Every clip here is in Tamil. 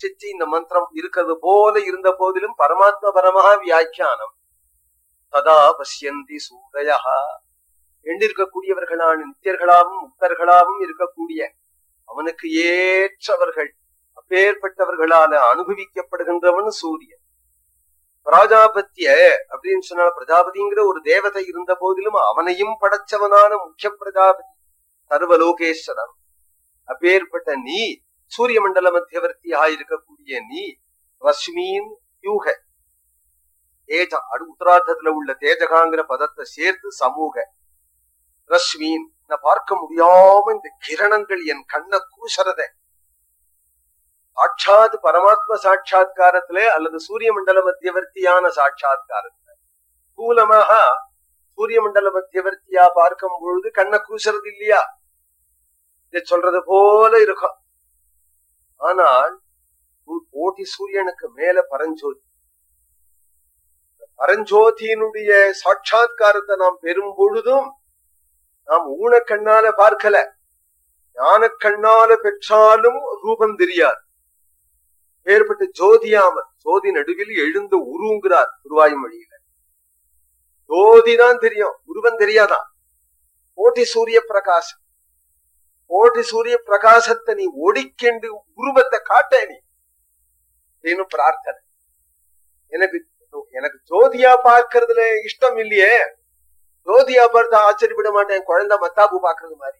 சித்தி இந்த மந்திரம் இருக்கிறது போல இருந்த போதிலும் பரமாத்ம பரமஹா வியாக்கியானம். ததா பசியந்தி சூதயா எண்ணிருக்கக்கூடியவர்களான நித்தியர்களாகவும் முக்தர்களாகவும் இருக்கக்கூடிய அவனுக்கு ஏற்றவர்கள் அப்பேற்பட்டவர்களால அனுபவிக்கப்படுகின்றவன் சூரியன். பிராஜாபத்திய அப்படின்னு சொன்னால் பிரஜாபதிங்கிற ஒரு தேவதை இருந்த போதிலும் அவனையும் படைச்சவனான முக்கிய பிரஜாபதி சர்வலோகேஸ்வரன் அப்பேற்பட்ட நீ சூரிய மண்டல மத்தியவர்த்தியாக இருக்கக்கூடிய நீ ரஷ்மியின் யூக. தேஜ அடு உத்தரார்த்தத்துல உள்ள தேஜகாங்கிற பதத்தை சேர்த்து சமூக. ரஷ்மீன் நான் பார்க்க முடியாம இந்த கிரணங்கள் என் கண்ண கூசறத சாட்சாத் பரமாத்ம சாட்சா்காரத்துல அல்லது சூரிய மண்டல மத்தியவர்த்தியான சாட்சா்காரத்துல கூலமாக சூரிய மண்டல மத்தியவர்த்தியா பார்க்கும் பொழுது கண்ண கூசறது இல்லையா இதை சொல்றது போல இருக்கும். ஆனால் கோடி சூரியனுக்கு மேல பரஞ்சோதி. பரஞ்சோதியினுடைய சாட்சா்காரத்தை நாம் பெறும் பொழுதும் நாம் ஊன கண்ணால பார்க்கல. ஞான கண்ணால பெற்றாலும் ரூபம் தெரியாது. ஏற்பட்ட ஜோதியாமர் ஜோதி நடுவில் எழுந்து உருவுங்கிறார் திருவாயுமொழியில வழியில ஜோதிதான் தெரியும் உருவம் தெரியாதான். கோட்டி சூரிய பிரகாசம். ஓடி சூரிய பிரகாசத்தை நீ ஒடிக்கண்டு உருவத்தை காட்ட நீ. அப்படின்னு பிரார்த்தனை. எனக்கு எனக்கு ஜோதியா பார்க்கறதுல இஷ்டம் இல்லையே. ஜோதியா பார்த்தா ஆச்சரியப்பட மாட்டேன். குழந்தை மத்தாப்பு பாக்குறது மாதிரி.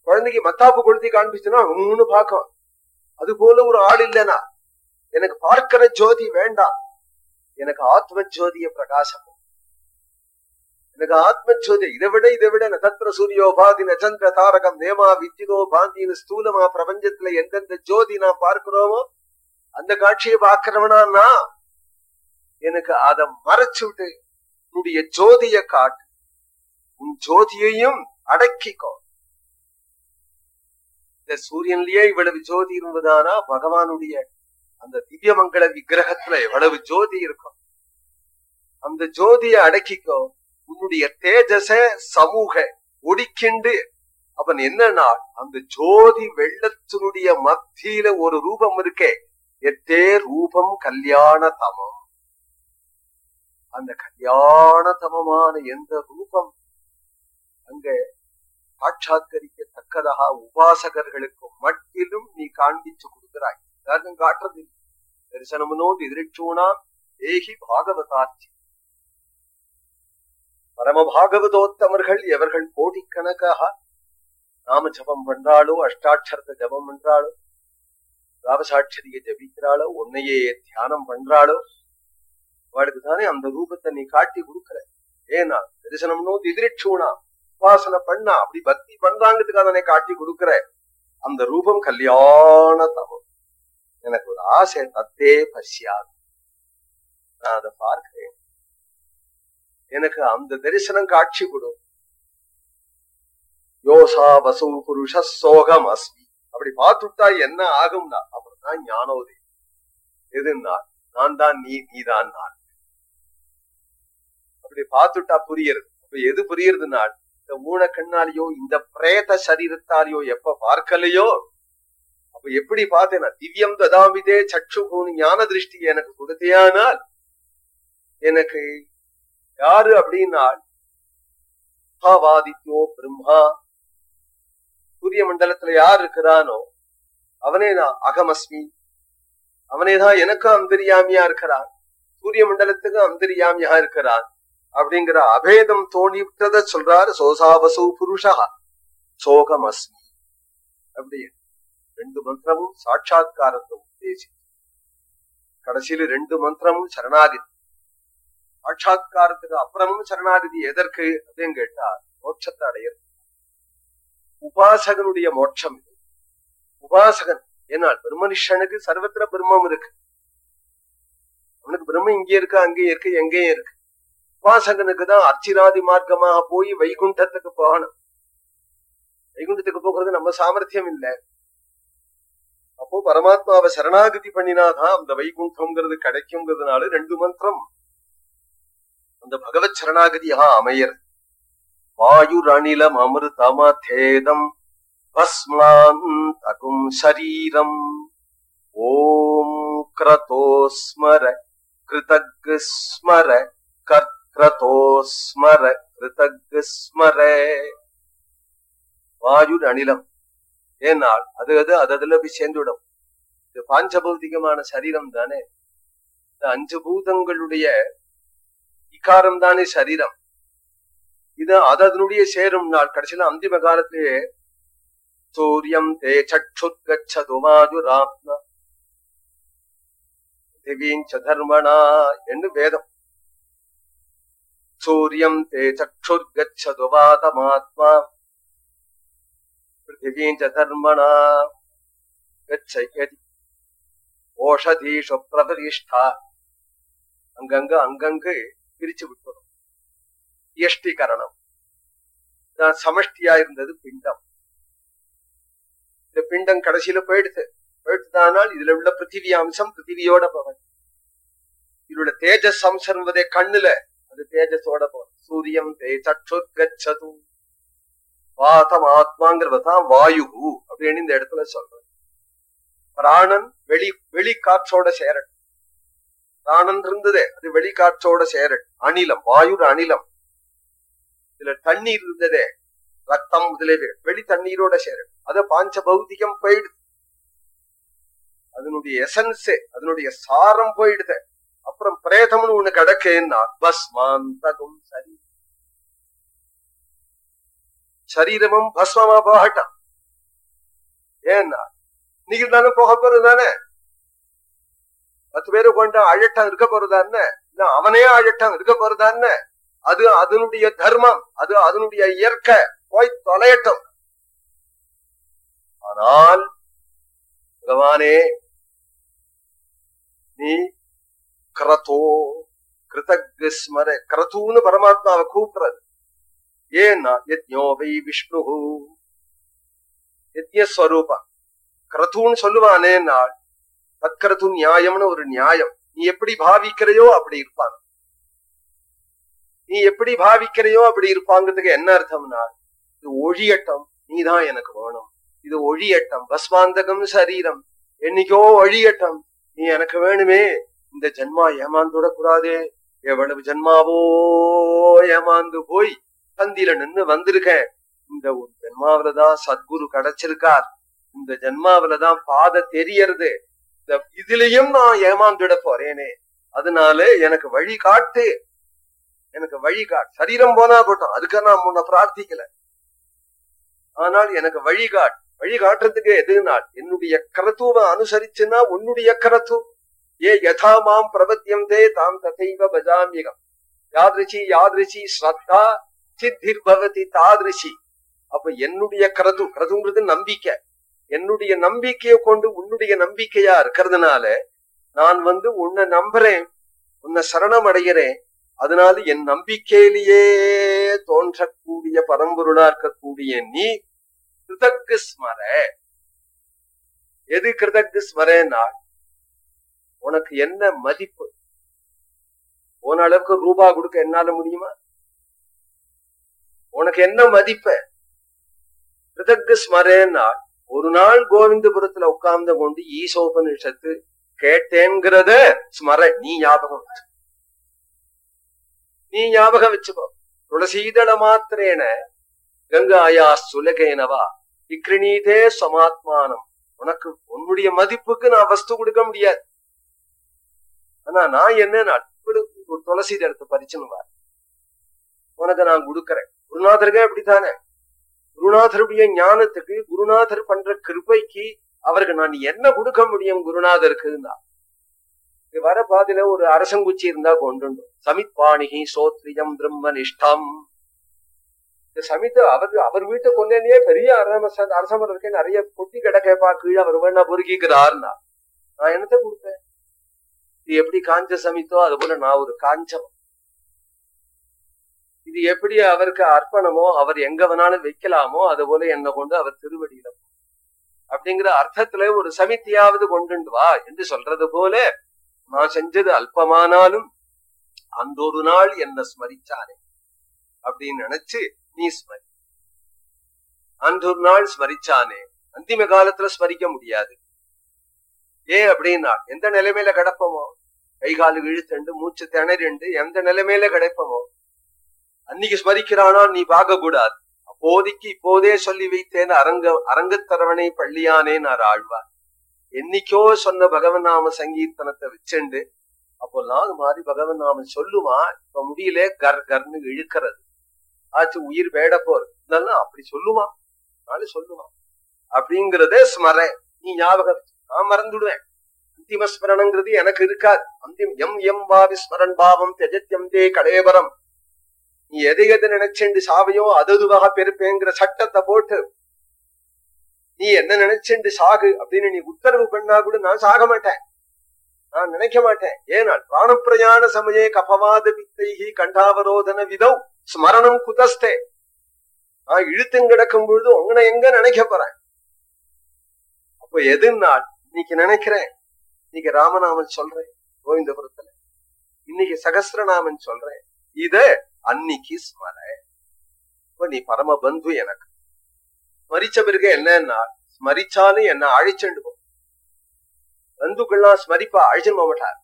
குழந்தைக்கு மத்தாப்பு கொளுத்தி காண்பிச்சுன்னா ஒன்னு பார்க்கும். அது போல ஒரு ஆள் இல்லைனா எனக்கு பார்க்கிற ஜோதி வேண்டாம். எனக்கு ஆத்ம ஜோதிய பிரகாசம் எனக்கு ஆத்ம இதை விட இதை விட நட்சத்திர சூரியோபாதி நச்சந்திர தாரகம் நேமா வித்திதோ பாந்தின்னு ஸ்தூலமா பிரபஞ்சத்துல எந்தெந்த ஜோதி நான் பார்க்கிறோமோ அந்த காட்சியை பார்க்கிறவனா எனக்கு அதை மறைச்சு விட்டு உன்னுடைய ஜோதிய காட்டு. உன் ஜோதியையும் அடக்கிக்கோ. இந்த சூரியன்லயே இவ்வளவு ஜோதி இருந்ததானா? பகவானுடைய அந்த திவ்யமங்கள விக்கிரகத்துல எவ்வளவு ஜோதி இருக்கும். அந்த ஜோதியை அடக்கிக்கோ. உன்னுடைய தேஜச சமூக ஒடிக்கிண்டு அவன் என்னன்னா அந்த ஜோதி வெள்ளத்தினுடைய மத்தியில ஒரு ரூபம் இருக்கே. எத்தே ரூபம் கல்யாண தமம் அந்த கல்யாண தமமான எந்த ரூபம்? அங்க சாட்சாத்கரிக்கத்தக்கதாக உபாசகர்களுக்கு மட்டிலும் நீ காண்பிச்சு கொடுக்கிறாய். யாருக்கும் காட்டுறது. தரிசனமுனோ எதிரிச்சோனா ஏகி பாகவதார்த்தி. பரம பாகவதோத்தமர்கள் எவர்கள் கோடிக்கணக்காக நாம ஜபம் பண்றாளோ அஷ்டாட்சரத்தை ஜபம் பண்றாளோ ராவசாட்சரிய ஜபிக்கிறாளோ உன்னையே தியானம் பண்றாளோ அவளுக்கு தானே அந்த ரூபத்தை நீ காட்டி கொடுக்கற. ஏனா தரிசனம்னோ எதிரிச்சூனா உபாசனை பண்ணா அப்படி பக்தி பண்றாங்கிறதுக்காக தானே காட்டி கொடுக்கற. அந்த ரூபம் கல்யாண தமம் எனக்கு ஒரு ஆசை தத்தே பசியாது. நான் அதை பார்க்கிறேன். எனக்கு அந்த தரிசனம் காட்சி கொடு. யோசா வசு புருஷ சோகம் அஸ்மி. அப்படி பார்த்துட்டா என்ன ஆகும்னா அப்புறம் தான் ஞானோதயம். எதுன்னா நான் தான் நீ நீதான் நான். அப்படி பார்த்துட்டா புரியுறது அப்ப எது புரியுறதுனா இந்த மூண கண்ணாலேயோ இந்த பிரேத சரீரத்தாலேயோ எப்ப பார்க்கலையோ அப்ப எப்படி பார்த்தேன்னா திவ்யம் ததாமிதே சச்சு ஞான திருஷ்டி எனக்கு கொடுத்தியானால் எனக்கு யாரு அப்படின்னா மகாவாதித்யோ பிரம்மா. சூரிய மண்டலத்துல யார் இருக்கிறானோ அவனே நான் அகமஸ்மி. அவனேதான் எனக்கும் அந்தரியாமியா இருக்கிறான். சூரிய மண்டலத்துக்கு அந்தரியாமியா இருக்கிறான் அப்படிங்கிற அபேதம் தோணிவிட்டத சொல்றாரு சோசாவசு புருஷா. சோகமஸ்மி. அப்படி ரெண்டு மந்திரமும் சாட்சா்காரத்தை உத்தேசி கடைசியில ரெண்டு மந்திரமும் சரணாகித்து சாட்சா்காரத்துக்கு அப்புறமும் சரணாகதி எதற்கு அப்படின்னு கேட்டா மோட்சத்தை அடையிறது உபாசகனுடைய மோட்சம் இது உபாசகன் ஏன்னா பிரம்மனுஷனுக்கு சர்வத்திர பிரம்மம் இருக்கு அவனுக்கு பிரம்மம் இங்கே இருக்கு அங்கேயும் இருக்கு எங்கேயும் இருக்கு உபாசகனுக்கு தான் அர்ச்சிராதி மார்க்கமாக போய் வைகுண்டத்துக்கு போகணும் வைகுண்டத்துக்கு போகிறது நம்ம சாமர்த்தியம் இல்லை அப்போ பரமாத்மாவை சரணாகதி பண்ணினாதான் அந்த வைகுண்டம்ங்கிறது கிடைக்குங்கிறதுனால ரெண்டு மந்திரம் அந்த பகவத் சரணாகதியா அமையறது வாயுரணிலம் அமிர்தமதேதம் பஸ்மான் தகும் சரீரம் கிரதோஸ்மர கிருதக்ஸ்மர கர்கிரதோஸ்மர கிருதக்ஸ்மர. வாயுர் அணிலம் ஏனால் அது அது அது அதுல போய் சேர்ந்துவிடும். இது பாஞ்சபௌதிகமான சரீரம் தானே. இந்த அஞ்சு பூதங்களுடைய விகாரம் தானே சரீரம். இது அதனுடைய சேரும் நாள். கடைசியில அந்திம காலத்திலே சூரியம் தே சக்ஷுத்கச்சது திவீஞ்ச தர்மணா என்று வேதம். சூரியம் தே சக்ஷுர்கச்சது வாதமாத்மா பிருத்திவீஞ்ச தர்மணா கச்சயதி ஓஷதீஷு பிரபரிஷ்டா அங்கங்க அங்கங்கு பிரிச்சு விட்டுரும். எஷ்டிகரணம் சமஷ்டியா இருந்தது பிண்டம். இந்த பிண்டம் கடைசியில போயிடுது. போயிடுதானால் இதுல உள்ள பிருத்திவி அம்சம் பிருத்திவியோட பவன். இதுல தேஜஸ் அம்சம் என்பதே கண்ணுல அது தேஜஸோட போகும் சூரியம் தேஜு வாதம் ஆத்மாங்கிறதான் வாயு. அப்படின்னு இந்த இடத்துல சொல்றேன் பிராணன் வெளி வெளி காற்றோட சேரட்டும். பிராணன் இருந்ததே அது வெளிக்காற்றோட சேரட் அணிலம் வாயு அணிலம். இதுல தண்ணீர் இருந்ததே. ரத்தம் முதலிய வெளி தண்ணீரோட சேரட் அது பாஞ்ச பௌத்திகம் போயிடுது. அதனுடைய எசன்ஸே அதனுடைய சாரம் போயிடுது. அப்புறம் பிரேதம்னு ஒண்ணு கிடக்கேன்னா பஸ்மாந்தகும் சரி சரீரமும் பஸ்மமா போகட்டும். ஏன்னா இன்னைக்கு தானே போக போறது தானே பத்து பேரு கொண்ட அழட்டம் இருக்க போறதான்னு என்ன? அவனே அழட்டம் இருக்க போறதான்னு அது அதனுடைய தர்மம் அது அதனுடைய இயற்கை. போய் தொலையட்டும். ஆனால் பகவானே நீ கிரதோ கிருதக்ஸ்மர கிரதூன்னு பரமாத்மாவை கூப்பிடுறது. ஏன்னா யஜ்ஞோ வை விஷ்ணு யஜ்யஸ்வரூபம். கிரதூன்னு சொல்லுவானே நாள் தத்கரது நியாயம்னு ஒரு நியாயம். நீ எப்படி பாவிக்கிறையோ அப்படி இருப்பாங்க. நீ எப்படி பாவிக்கிறையோ அப்படி இருப்பாங்கிறதுக்கு என்ன அர்த்தம்னா இது ஒழியட்டம் நீதான் எனக்கு வேணும். இது ஒழியட்டம் பஸ்மாந்தகம் சரீரம். என்னைக்கோ ஒழியட்டம் நீ எனக்கு வேணுமே. இந்த ஜென்மா ஏமாந்துட கூடாதே எவ்வளவு ஜென்மாவோ ஏமாந்து போய் தந்தில நின்னு வந்திருக்கேன். இந்த ஒரு ஜென்மாவிலதான் சத்குரு கிடைச்சிருக்கார். இந்த ஜென்மாவிலதான் பாதை தெரியறது. இதுலயும் நான் ஏமாந்துட போறேனே. அதனால எனக்கு வழி காட்டு. எனக்கு வழி காட்டு. சரீரம் போனா போட்டோம். அதுக்கு நான் முன்ன பிரார்த்திக்கல. ஆனால் எனக்கு வழிகாட் வழி காட்டுறதுக்கு என்னுடைய கரத்துவை அனுசரிச்சுன்னா உன்னுடைய கரத்து. ஏ யதா மாம் பிரபத்தியம் தே தாம் ததைவ பஜாமியம் யாதிருச்சி யாதிருச்சி ஸ்ரத்தா சித்திர் பவதி தாதிருச்சி. அப்ப என்னுடைய கரது கரதுங்கிறது நம்பிக்கை. என்னுடைய நம்பிக்கையை கொண்டு உன்னுடைய நம்பிக்கையா இருக்கிறதுனால நான் வந்து உன்னை நம்புறேன் உன்னை சரணம் அடைகிறேன் அதனால என் நம்பிக்கையிலேயே தோன்றக்கூடிய பரம்பொருளா இருக்கக்கூடிய நீ கிருதக்கு ஸ்மர எது கிருதக்கு ஸ்மரேனா உனக்கு என்ன மதிப்பு? போன அளவுக்கு ரூபா கொடுக்க என்னால முடியுமா? உனக்கு என்ன மதிப்பு? கிருதக்கு ஸ்மரேனா ஒரு நாள் கோவிந்தபுரத்துல உட்கார்ந்து கொண்டு ஈசோபனிஷத்து கேட்டேங்கிறத ஸ்மர நீ ஞாபகம் நீ ஞாபகம் வச்சுக்கோ துளசீதள மாத்திரேன கங்காயா சுலகேனவா இக்ரிணீதே சமாத்மானம். உனக்கு உன்னுடைய மதிப்புக்கு நான் வஸ்து கொடுக்க முடியாது. ஆனா நான் என்ன நான் ஒரு துளசி எடுத்து பறிச்சுன்னு உனக்கு நான் கொடுக்கறேன். குருநாதருக்கே அப்படித்தானே? குருநாதருடைய ஞானத்துக்கு குருநாதர் பண்ற கிருபைக்கு அவருக்கு நான் என்ன கொடுக்க முடியும் குருநாதருக்குன்னா வர பாதில ஒரு அரசங்குச்சி இருந்தா கொண்டு சமித் பாணிகி சோத்ரியம் பிரம்ம நிஷ்டம். இந்த சமித் அவர் அவர் வீட்டு கொல்லையிலேயே பெரிய அரச அரசமரம் இருக்கே நிறைய கொட்டி கிடக்கப்பா கீழே அவர் வேணா பொறுக்கிக்கிறார்னா நான் என்னத்த கொடுப்பேன் இது எப்படி காஞ்ச சமித்தோ அது போல நான் ஒரு காஞ்சம் இது எப்படி அவருக்கு அர்ப்பணமோ அவர் எங்க வேணாலும் வைக்கலாமோ அது போல என்ன கொண்டு அவர் திருவடியில அப்படிங்கிற அர்த்தத்துல ஒரு சமித்தியாவது கொண்டு வா என்று சொல்றது போல நான் செஞ்சது அல்பமானாலும் அந்த ஒரு நாள் என்ன ஸ்மரிச்சானே அப்படின்னு நினைச்சு நீ ஸ்மரி. அந்த ஒரு நாள் ஸ்மரிச்சானே. அந்திம காலத்துல ஸ்மரிக்க முடியாது. ஏன் அப்படின்னா எந்த நிலைமையில கிடப்போமோ? கை காலு இழுத்தண்டு மூச்சு திணறிண்டு எந்த நிலைமையில கிடைப்போமோ? அன்னைக்கு ஸ்மரிக்கிறானா? நீ பார்க்கக்கூடாது. அப்போதைக்கு இப்போதே சொல்லி வைத்தேன் அரங்க அரங்கத்தரவனை பள்ளியானே நான் ஆழ்வார் என்னைக்கோ சொன்ன பகவன் நாம சங்கீர்த்தனத்தை வச்சுண்டு அப்போ நான் மாதிரி பகவன் நாம சொல்லுமா? இப்ப முடியல கர் கர்னு இழுக்கிறது. ஆச்சு உயிர் வேட போறது. அப்படி சொல்லுமா? நாளை சொல்லுமா? அப்படிங்கறதே ஸ்மர நீ ஞாபகம் நான் மறந்துடுவேன். அந்திமஸ்மரணங்கிறது எனக்கு இருக்காது. அந்திம் எம் எம் பாவி ஸ்மரன் பாவம் தெஜத்யம் தே கடேபரம். நீ எதை எதை நினைச்சுண்டு சாவையோ அதுவாக பெருப்பேங்கிற சட்டத்தை போட்டு நீ என்ன நினைச்சுண்டு சாகு அப்படின்னு நீ உத்தரவு பண்ணா கூட நான் சாக மாட்டேன். நான் நினைக்க மாட்டேன். ஏனால் பிராணப்பிரயாண சமயே கபவாத பித்தைகி கண்டாவரோதன விதம் ஸ்மரணம் குதஸ்தே. நான் இழுத்தும் கிடக்கும் பொழுது உங்களை எங்க நினைக்க போறேன்? அப்போ எதுனால் இன்னைக்கு நினைக்கிறேன்? இன்னைக்கு ராமநாமன் சொல்றேன் கோவிந்தபுரத்துல. இன்னைக்கு சகசிரநாமன் சொல்றேன். இத அன்னைக்கு ஸ்மர இப்ப நீ பரம பந்து எனக்கு. ஸ்மரிச்ச பிறகு என்னன்னா ஸ்மரிச்சாலும் என்ன அழைச்சுண்டு போ. பந்துக்கள்லாம் ஸ்மரிப்பா அழிச்சுன்னு போக மாட்டார்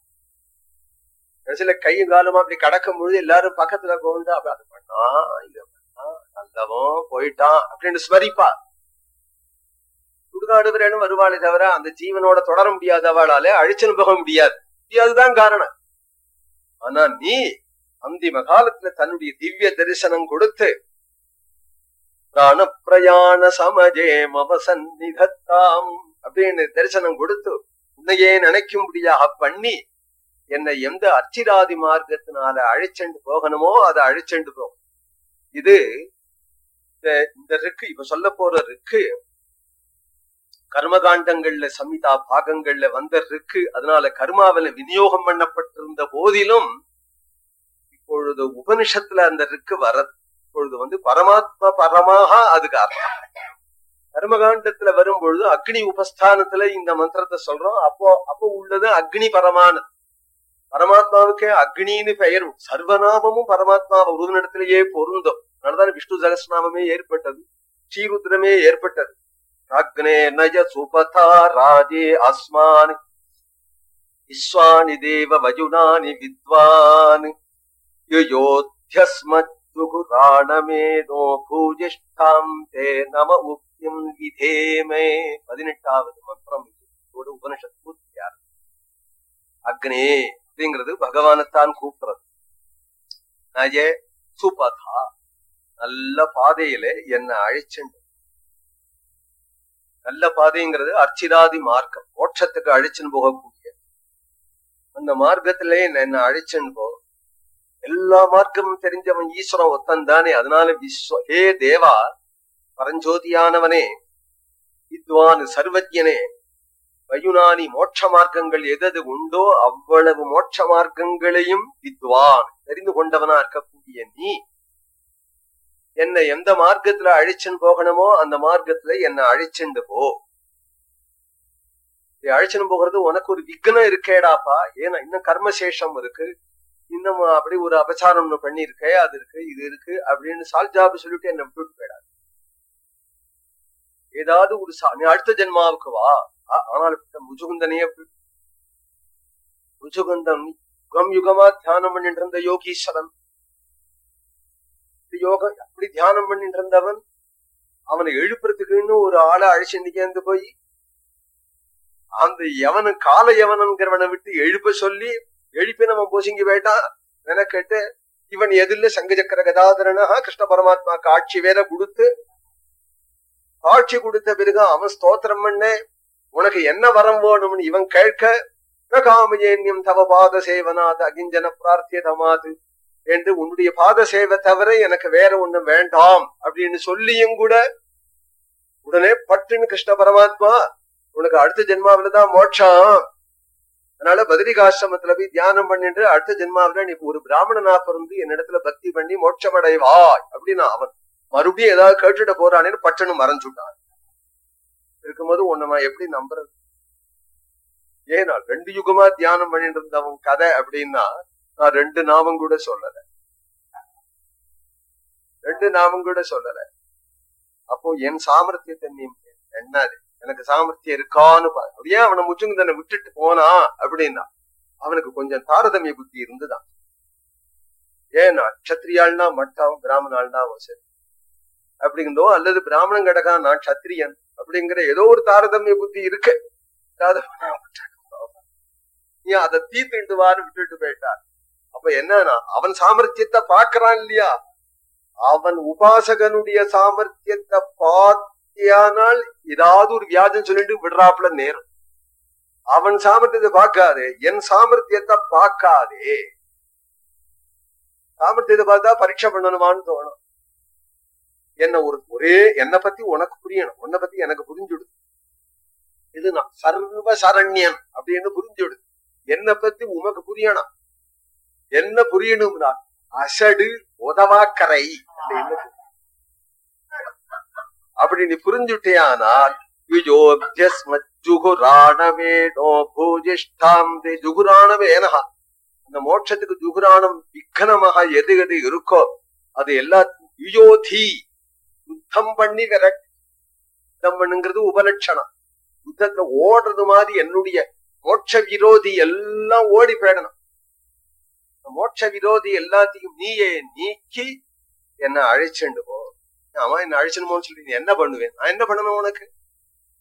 சில கையும் காலமா அப்படி கடக்கும் பொழுது எல்லாரும் பக்கத்துல கோவிந்தா அப்படி அதை பண்ணா இல்ல பண்ணா நல்லவன் போயிட்டான் அப்படின்னு ஸ்மரிப்பா. சுடுகாடு வரேன்னு வருவாளே தவிர அந்த ஜீவனோட தொடர முடியாதவாளாலே அழிச்சுன்னு போக முடியாது. அதுதான் காரணம். ஆனா நீ அந்திம காலத்துல தன்னுடைய திவ்ய தரிசனம் கொடுத்து பிராண பிரயாண சமஜே மம சந்நிதத்தாம் அப்படின்னு தரிசனம் கொடுத்து உன்னையே நினைக்கும்படியாக பண்ணி என்னை எந்த அர்ச்சிராதி மார்க்கத்தினால அழைச்சண்டு போகணுமோ அதை அழைச்சண்டு போகும் இது இந்த இந்த ரிக்கு இப்ப சொல்ல போற ரிக்கு கர்மகாண்டங்கள்ல சமிதா பாகங்கள்ல வந்த ரிக்கு அதனால கர்மாவில விநியோகம் பண்ணப்பட்டிருந்த போதிலும் இப்பொழுது உபனிஷத்துல அந்த ரிக்கு வர இப்பொழுது வந்து பரமாத்மா பரமாக அதுக்கு அர்த்தம் கர்மகாண்டத்துல வரும்பொழுது அக்னி உபஸ்தானத்துல இந்த மந்திரத்தை சொல்றோம். அப்போ அப்போ உள்ளது அக்னி பரமானது. பரமாத்மாவுக்கே அக்னின்னு பெயர் சர்வநாமமும் பரமாத்மா உருவனிடத்திலேயே பொருந்தும். அதனாலதான் விஷ்ணு சகஸ்நாமமே ஏற்பட்டது. ஸ்ரீருத்ரமே ஏற்பட்டது. அக்னே நய சுபதா ராஜே அஸ்மான். விஸ்வானி தேவ வஜுனானி வித்வான். யுயோத்யஸ்மத்யுகுராணமேனோ பூஜிஷ்டாம் தே நம உக்திம் விதேமே. பதினெட்டாவது மந்திரம் இதோட உபனிஷத் பூர்த்தியார் அக்னே அப்படிங்கிறது பகவானைத்தான் கூப்பிடுறது. நய சுபதா. நல்ல பாதையில என்ன அழிச்சுண்டு. நல்ல பாதைங்கிறது அர்ச்சிதாதி மார்க்கம். மோட்சத்துக்கு அழிச்சுன்னு போகக்கூடிய. அந்த மார்க்கத்திலே என்ன அழிச்சுன்னு போ. எல்லா மார்க்கமும் தெரிஞ்சவன் ஈஸ்வரன் ஒத்தன் தானே. அதனால விஸ்வ ஹே தேவா பரஞ்சோதியானவனே வித்வான் சர்வஜனே வயுனானி மோட்ச மார்க்கங்கள் எதது உண்டோ அவ்வளவு மோட்ச மார்க்கங்களையும் வித்வான் தெரிந்து கொண்டவனா இருக்கக்கூடிய நீ. என்னை எந்த மார்க்கத்துல அழிச்சுன்னு போகணுமோ அந்த மார்க்கத்துல என்னை அழிச்சுண்டு போ. அழிச்சுன்னு போகிறது உனக்கு ஒரு விக்னம் இருக்கேடாப்பா. ஏன்னா இன்னும் கர்மசேஷம் இருக்கு. இன்னும் அப்படி ஒரு அபச்சாரம் ஒண்ணு அது இருக்கு இது இருக்கு அப்படின்னு சால்ஜாபு சொல்லிட்டு என்ன விட்டுட்டு போயிடாது ஏதாவது ஒரு நீ அடுத்த ஜென்மாவுக்கு வா. ஆனால் முஜுகுந்தனையே முஜுகுந்தன் யுகம் யுகமா தியானம் பண்ணிட்டு இருந்த யோகீஸ்வரன் யோக அப்படி தியானம் பண்ணிட்டு இருந்தவன் அவனை எழுப்புறதுக்குன்னு ஒரு ஆளை அழிச்சுட்டு போய் அந்த எவனு கால எவனங்கிறவனை விட்டு எழுப்ப சொல்லி எழுப்பி நம்ம போசிங்கி வேட்டா மெனக்கெட்டு இவன் எதிர்ல சங்கச்சக்கர சக்கர கதாதரனா கிருஷ்ண பரமாத்மாக்கு காட்சி வேற கொடுத்து காட்சி கொடுத்த பிறகு அவன் ஸ்தோத்திரம் பண்ண உனக்கு என்ன வரம் வேணும்னு இவன் கேட்க காமஜேன்யம் தவ பாத சேவனாத் அகிஞ்சன பிரார்த்தியதமாது என்று உன்னுடைய பாத சேவை தவிர எனக்கு வேற ஒண்ணும் வேண்டாம் அப்படின்னு சொல்லியும் கூட உடனே பட்டுன்னு கிருஷ்ண பரமாத்மா உனக்கு அடுத்த ஜென்மாவிலதான் மோட்சம். அதனால பதிரிகாசிரமத்துல போய் தியானம் பண்ணிட்டு அடுத்த ஜென்மாவில நீ ஒரு பிராமணனா பிறந்து என்னிடத்துல பக்தி பண்ணி மோட்சமடைவாய் அப்படின்னு அவன் மறுபடியும் ஏதாவது கேட்டுட்டு போறானேன்னு பட்டனு மறைஞ்சுட்டான் இருக்கும்போது உன்னை எப்படி நம்புறது? ஏன்னா ரெண்டு யுகமா தியானம் பண்ணிட்டு இருந்தவன் கதை அப்படின்னா நான் ரெண்டு நாமம் கூட சொல்லல. ரெண்டு நாமம் கூட சொல்லல. அப்போ என் சாமர்த்தியத்தை நீ என்னது? எனக்கு சாமர்த்தியம் இருக்கான்னு பாரு. அப்படியே அவனை முச்சுங்க விட்டுட்டு போனா? அப்படின்னா அவனுக்கு கொஞ்சம் தாரதமிய புத்தி இருந்துதான் ஏன்னா க்ஷத்ரியாள்னா மட்டும் பிராமணாள்னா வசதி அப்படிங்கிறதோ அல்லது பிராமணன் கிடக்கா நான் க்ஷத்ரியன் அப்படிங்கிற ஏதோ ஒரு தாரதமிய புத்தி இருக்கு. நீ அதை தீத்துட்டு வான்னு விட்டுட்டு போயிட்டார் அப்ப என்னன்னா அவன் சாமர்த்தியத்தை பாக்குறான் இல்லையா? அவன் உபாசகனுடைய சாமர்த்தியத்தை பார்த்து ஆனால் ஏதாவது ஒரு வியாஜம் சொல்லிட்டு விடுறாப்புல நேரம். அவன் சாமர்த்தியத்தை பார்க்காதே என் சாமர்த்தியத்தை பார்க்காதே. சாமர்த்தியத்தை பார்த்தா பரீட்சை பண்ணணுமான்னு தோணும். என்ன ஒரு ஒரே என்னை பத்தி உனக்கு புரியணும். உன்னை பத்தி எனக்கு புரிஞ்சுடு. இது நான் சர்வ சரண்யன் அப்படின்னு புரிஞ்சுடு. என்னை பத்தி உமக்கு புரியணும். என்ன புரியணும்னா அசடு உதவாக்கரை அப்படின்னு அப்படி நீ புரிஞ்சுட்டேயானால் ஜுகுராணவேணோ பூஜிஷ்டாம் ஜுகுராணவேனஹா இந்த மோட்சத்துக்கு ஜுகுராணம் விக்கனமாக எது எது இருக்கோ அது எல்லாத்தையும் யுயோதி யுத்தம் பண்ணி விரட் யுத்தம் பண்ணுங்கிறது உபலட்சணம். யுத்தத்துல ஓடுறது மாதிரி என்னுடைய மோட்ச விரோதி எல்லாம் ஓடி போயிடணும். மோட்ச விரோதி எல்லாத்தையும் நீயே நீக்கி என்ன அழைச்சுண்டு போ. ஆமா என்ன அழிச்சணுமோன்னு சொல்லி நீ என்ன பண்ணுவேன்? நான் என்ன பண்ணணும் உனக்கு?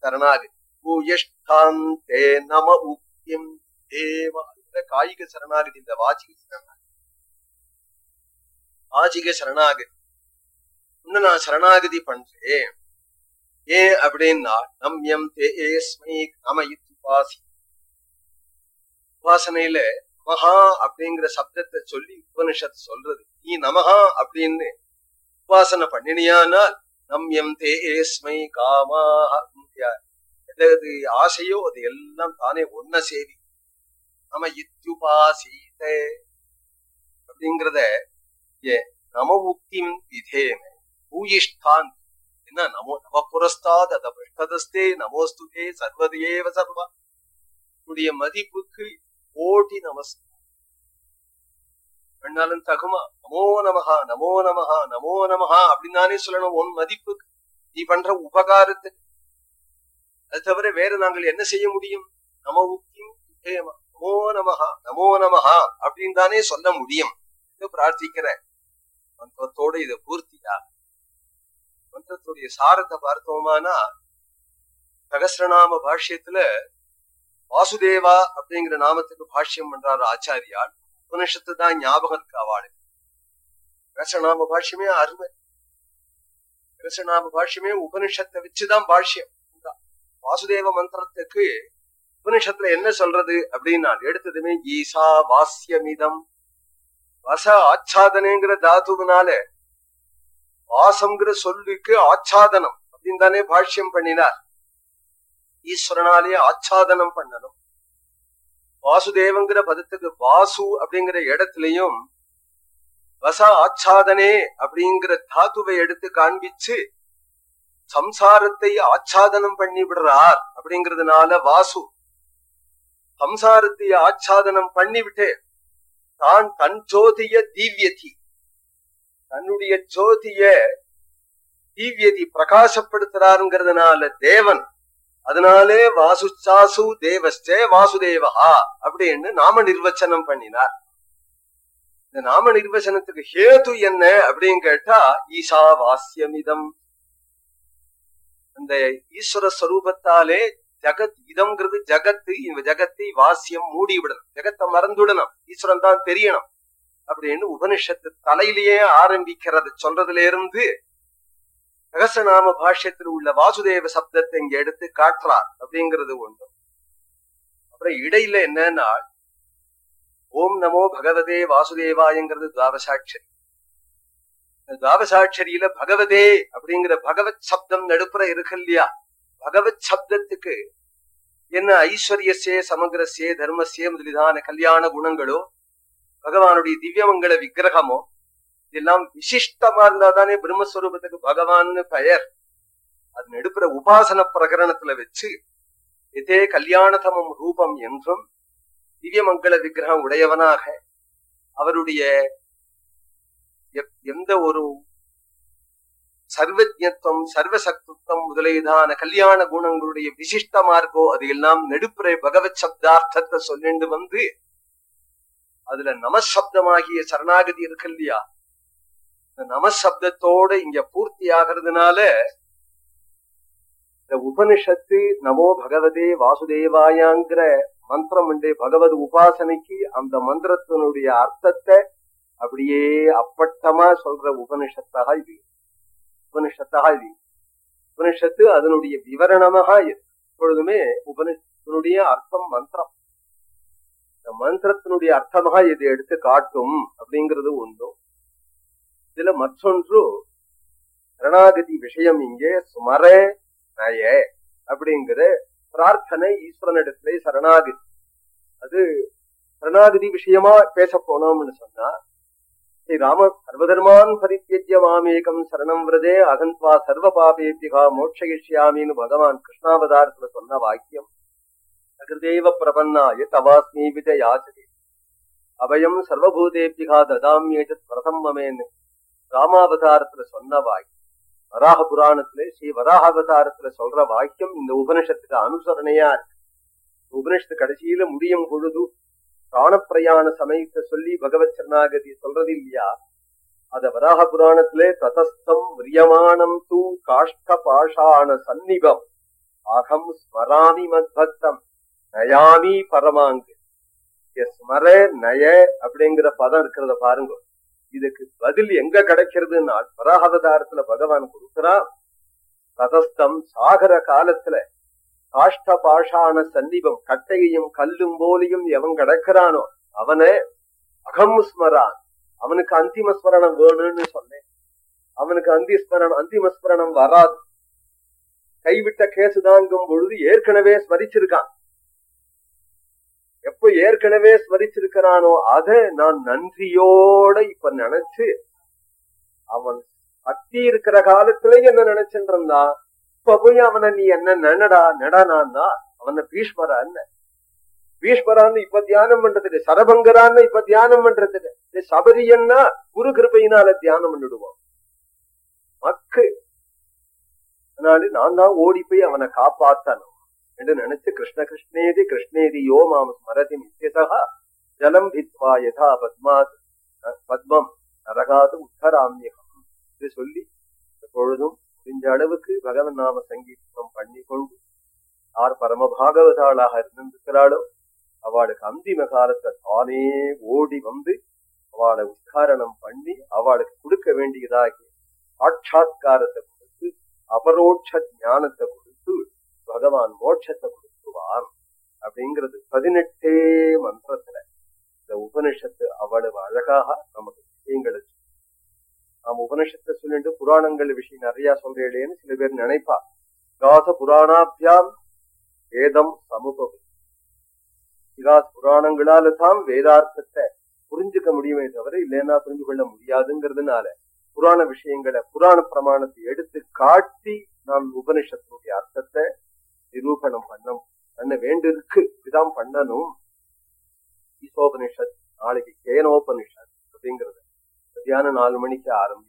சரணாகு பூயஷ்டாந்தே நம உக்கியம் தேவா. காய்க சரணாகதி இந்த வாச்சிக சரணாகதி. வாச்சிக சரணாகதி. இன்னும் நான் சரணாகதி பண்றேன். ஏன் அப்படின்னா நம்யம் தேஸ்மை நம உபாசி. உபாசனையில நமஹா அப்படிங்கிற சப்தத்தை சொல்லி உபனிஷத் சொல்றது. நீ நமஹா அப்படின்னு உபாசனை பண்ணினியானால் நம் எம் தேஸ்மை காமாக எது ஆசையோ அது எல்லாம் தானே ஒன்ன சேவி. நம இத்யுபாசீத. அப்படிங்கிறத ஏ நம உக்திம் விதேமே பூயிஷ்டான் என்ன நமோ நம புரஸ்தாத் அத பிருஷ்டதஸ்தே நமோஸ்துதே சர்வதேவ சர்வா. உடைய மதிப்புக்கு கோடி நமஸ்காரம் பண்ணாலும் தகுமா? நமோ நமஹா நமோ நமஹா நமோ நமஹா அப்படின்னு தானே சொல்லணும். உன் மதிப்புக்கு நீ பண்ற உபகாரத்துக்கு அது தவிர வேற நாங்கள் என்ன செய்ய முடியும்? நம உக்கியம் நமோ நமகா நமோ நமஹா அப்படின்னு தானே சொல்ல முடியும். பிரார்த்திக்கிறேன். மந்திரத்தோட இதை பூர்த்தியா? மந்திரத்துடைய சாரத்தை பார்த்தோமானா சகசிரநாம பாஷ்யத்துல வாசுதேவா அப்படிங்கிற நாமத்துக்கு பாஷ்யம் பண்றாரு ஆச்சாரியால் உபனிஷத்து தான் ஞாபகம் இருக்கு அவளுக்கு ரசநாம பாஷ்யமே அருமை. ரசநாம பாஷ்யமே உபனிஷத்தை வச்சுதான் பாஷ்யம். வாசுதேவ மந்திரத்துக்கு உபனிஷத்துல என்ன சொல்றது அப்படின்னா எடுத்ததுமே ஈசா வாசியமிதம் வச ஆச்சாதனைங்கிற தாத்துவனால வாசம்ங்கிற சொல்லுக்கு ஆச்சாதனம் அப்படின்னு தானே பாஷ்யம் பண்ணினார். ஈஸ்வரனாலே ஆச்சாதனம் பண்ணணும். வாசுதேவங்கிற பதத்துக்கு வாசு அப்படிங்கிற இடத்துலயும் வச ஆச்சாதனே அப்படிங்கிற தாத்துவை எடுத்து காண்பிச்சு சம்சாரத்தை ஆச்சாதனம் பண்ணி விடுறார் அப்படிங்கிறதுனால வாசு. சம்சாரத்தை ஆச்சாதனம் பண்ணிவிட்டு தான் தன் ஜோதிய தீவியதி. தன்னுடைய ஜோதிய தீவியதி பிரகாசப்படுத்துறாருங்கிறதுனால தேவன் அதனாலே வாசுச்சாசு தேவஸ்டே வாசுதேவா அப்படின்னு நாம நிர்வச்சனம் பண்ணினார். இந்த நாம நிர்வச்சனத்துக்கு ஹேது என்ன அப்படின்னு கேட்டா ஈசா வாசியமிதம் அந்த ஈஸ்வர ஸ்வரூபத்தாலே ஜகத் இதம்ங்கிறது ஜகத்து இந்த ஜகத்தை வாசியம் மூடி விடணும். ஜகத்தை மறந்துடணும் ஈஸ்வரன் தான் தெரியணும் அப்படின்னு உபனிஷத்து தலையிலேயே ஆரம்பிக்கிறது சொல்றதுல இருந்து ரகசநாம பாஷ்யத்தில் உள்ள வாசுதேவ சப்தத்தை இங்க எடுத்து காட்டுறார் அப்படிங்கிறது ஒன்று. அப்புறம் இடையில என்னன்னா ஓம் நமோ பகவதே வாசுதேவாயங்கிறது துவாவசாட்சரி. துவாவசாட்சரியில பகவதே அப்படிங்கிற பகவத் சப்தம் நடுப்புற இருக்கு இல்லையா? பகவத் சப்தத்துக்கு என்ன ஐஸ்வர்யசே சமகிரசே தர்மசே முதலிதான கல்யாண குணங்களோ பகவானுடைய திவ்யமங்கள விக்கிரகமோ இதெல்லாம் விசிஷ்டமா இருந்தா தானே பிரம்மஸ்வரூபத்துக்கு பகவான்னு பெயர். அது நெடுப்புற உபாசன பிரகரணத்துல வச்சு இதே கல்யாணதமம் ரூபம் என்றும் திவ்யமங்கள விக்கிரகம் உடையவனாக அவருடைய எந்த ஒரு சர்வஜத்துவம் சர்வசக்தித்வம் முதலியதான கல்யாண குணங்களுடைய விசிஷ்டமா இருக்கோ அது எல்லாம் நெடுப்புரை பகவத் சப்தார்த்தத்தை சொல்லிண்டு வந்து அதுல நமசப்தமாகிய சரணாகதி இருக்கு இல்லையா? நமசப்தத்தோட இங்க பூர்த்தி ஆகிறதுனால இந்த உபனிஷத்து நமோ பகவதே வாசுதேவாயாங்கிற மந்திரம் உண்டு. பகவத் உபாசனைக்கு அந்த மந்திரத்தினுடைய அர்த்தத்தை அப்படியே அப்பட்டமா சொல்ற உபனிஷத்தாக இது. உபனிஷத்தாக இது. உபனிஷத்து அதனுடைய விவரணமாக எப்பொழுதுமே உபனிஷத்தினுடைய அர்த்தம் மந்திரம். இந்த மந்திரத்தினுடைய அர்த்தமாக இது எடுத்து காட்டும் அப்படிங்கிறது ஒன்றும் இதுல மற்றொன்று சரணாகதி விஷயம் இங்கே சுமரே நய அப்படிங்கிற பிரார்த்தனை ஈஸ்வரனிடத்திலே சரணாகதி. அது சரணாகதி விஷயமா பேச போனோம்னு சொன்னா ஸ்ரீ ராம சர்வதர்மான் பரித்தியஜ்ய மாமேகம் சரணம் விரதே அகந்த்வா சர்வ பாபேபிகா மோட்சயிஷ்யாமின்னு பகவான் கிருஷ்ணாவதாரத்துல சொன்ன வாக்கியம். சகிருதேவ பிரபன்னாய தவாஸ்மி விஜ யாச்சதே அபயம் சர்வபூதேபிகா ததாமியேஜத் பிரதம் மமேன்னு. ராமாவதாரத்துல சொன்ன வாக்கியம். வராக புராணத்துல ஸ்ரீ வராக அவதாரத்துல சொல்ற வாக்கியம் இந்த உபனிஷத்துக்கு அனுசரணையா இருக்கு. உபனிஷத்து கடைசியில முடியும் பொழுது பிராணப்பிரயாண சமயத்தை சொல்லி பகவத் சரணாகதி சொல்றது இல்லையா? அத வராக புராணத்திலே ததஸ்தம் விரியமானம் தூ காஷ்ட பாஷான சந்நிபம். அகம் ஸ்மராமி மத்பக்தம். நயாமி பரமாங்கு. ஸ்மர நய அப்படிங்கிற பதம் இருக்கிறத பாருங்க. இதுக்கு பதில் எங்க கிடைக்கிறதுன்னா வராகவதாரத்துல பகவான் கொடுக்கிறான் ததஸ்தம் சாகர காலத்துல காஷ்ட பாஷான சன்னிபம் கட்டையையும் கல்லும் போலியும் எவன் கிடக்கிறானோ அவனை அகம் ஸ்மரான். அவனுக்கு அந்திம ஸ்மரணம் வேணும்னு சொன்னேன். அவனுக்கு அந்தி ஸ்மரணம் அந்திம ஸ்மரணம் வராது. கைவிட்ட கேசுதாங்கும் பொழுது ஏற்கனவே ஸ்மரிச்சிருக்கான். எப்ப ஏற்கனவே ஸ்மரிச்சிருக்கிறானோ அத நான் நன்றியோட இப்ப நினைச்சு அவன் சக்தி இருக்கிற காலத்துல என்ன நினைச்சுட்டு இருந்தான் இப்ப போய் அவனை நீ என்ன நடடா நடனான்னா அவனை பீஷ்மரான்னு. பீஷ்மரான்னு இப்ப தியானம் பண்றதுக்கு சரபங்கரான்னு இப்ப தியானம் பண்றதுக்கு சபரியன்னா குரு கிருப்பையினால தியானம் பண்ணிடுவான். மக்கு. அதனால நான் தான் ஓடி போய் அவனை காப்பாத்தனும் என்று நினைச்சு கிருஷ்ண கிருஷ்ணேதி கிருஷ்ணேதி யோ மாம் ஸ்மரதி நித்தியதா ஜலம் பித்வா யதா பத்மாத் பத்மம் நரகாது உத்தராமியகம் என்று சொல்லி எப்பொழுதும் முடிஞ்ச அளவுக்கு பகவன் நாம சங்கீதம் பண்ணி கொண்டு யார் பரமபாகவதாளாக இருந்திருக்கிறாளோ அவளுக்கு அந்திம காலத்தை தானே ஓடி வந்து அவளை உத்தாரணம் பண்ணி அவளுக்கு கொடுக்க வேண்டியதாகி சாட்சா்காரத்தை கொடுத்து அபரோட்ச ஞானத்தை கொடுத்து பகவான் மோட்சத்தை கொடுத்துவான் அப்படிங்கிறது பதினெட்டே மந்திரத்துல. இந்த உபனிஷத்து அவ்வளவு அழகாக நமக்கு விஷயங்களை நாம் உபனிஷத்தை சொல்லிட்டு புராணங்கள் விஷயம் நிறைய சொல்றேன்னு சில பேர் நினைப்பா. இகாச புராணாபியாம் வேதம் சமூகம். இகாச புராணங்களால தான் வேதார்த்தத்தை புரிஞ்சுக்க முடியுமே தவிர இல்லைன்னா புரிஞ்சு கொள்ள முடியாதுங்கிறதுனால புராண விஷயங்களை புராண பிரமாணத்தை எடுத்து காட்டி நாம் உபனிஷத்தினுடைய அர்த்தத்தை நிரூபணம் பண்ண பண்ண வேண்டியிருக்கு இதுதான் பண்ணணும். ஈசோபனிஷத் நாளைக்கு கேனோபனிஷத் அப்படிங்கிறது. மத்தியானம் நாலு மணிக்கு ஆரம்பி